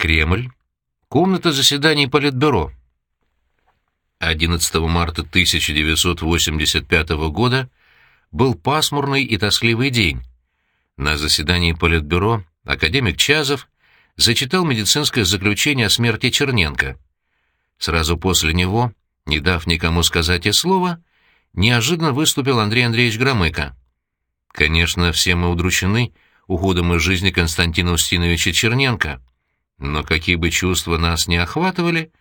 Кремль. Комната заседаний Политбюро. 11 марта 1985 года был пасмурный и тоскливый день. На заседании Политбюро академик Чазов зачитал медицинское заключение о смерти Черненко. Сразу после него, не дав никому сказать и слова, неожиданно выступил Андрей Андреевич Громыко. Конечно, все мы удручены уходом из жизни Константина Устиновича Черненко, но какие бы чувства нас не охватывали,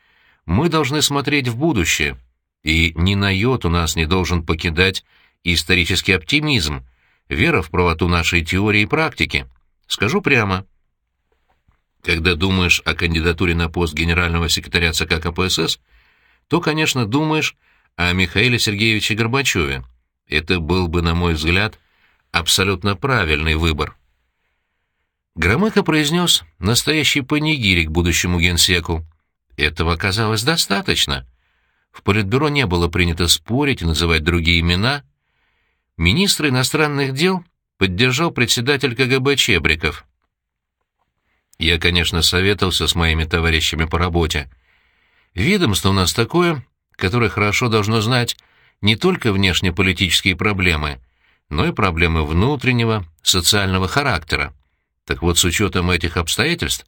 мы должны смотреть в будущее, и ни на йоту нас не должен покидать исторический оптимизм, вера в правоту нашей теории и практики. Скажу прямо. Когда думаешь о кандидатуре на пост генерального секретаря ЦК КПСС, то, конечно, думаешь о Михаиле Сергеевиче Горбачеве. Это был бы, на мой взгляд, абсолютно правильный выбор. Громыко произнес настоящий панигирик будущему генсеку. Этого оказалось достаточно. В Политбюро не было принято спорить и называть другие имена. Министр иностранных дел поддержал председатель КГБ Чебриков. Я, конечно, советовался с моими товарищами по работе. Ведомство у нас такое, которое хорошо должно знать не только внешнеполитические проблемы, но и проблемы внутреннего, социального характера. Так вот, с учетом этих обстоятельств,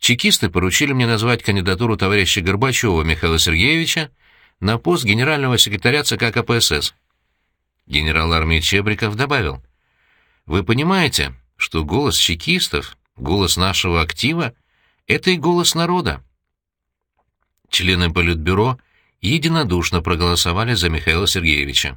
чекисты поручили мне назвать кандидатуру товарища Горбачева Михаила Сергеевича на пост генерального секретаря ЦК КПСС. Генерал армии Чебриков добавил, «Вы понимаете, что голос чекистов, голос нашего актива — это и голос народа». Члены Политбюро единодушно проголосовали за Михаила Сергеевича.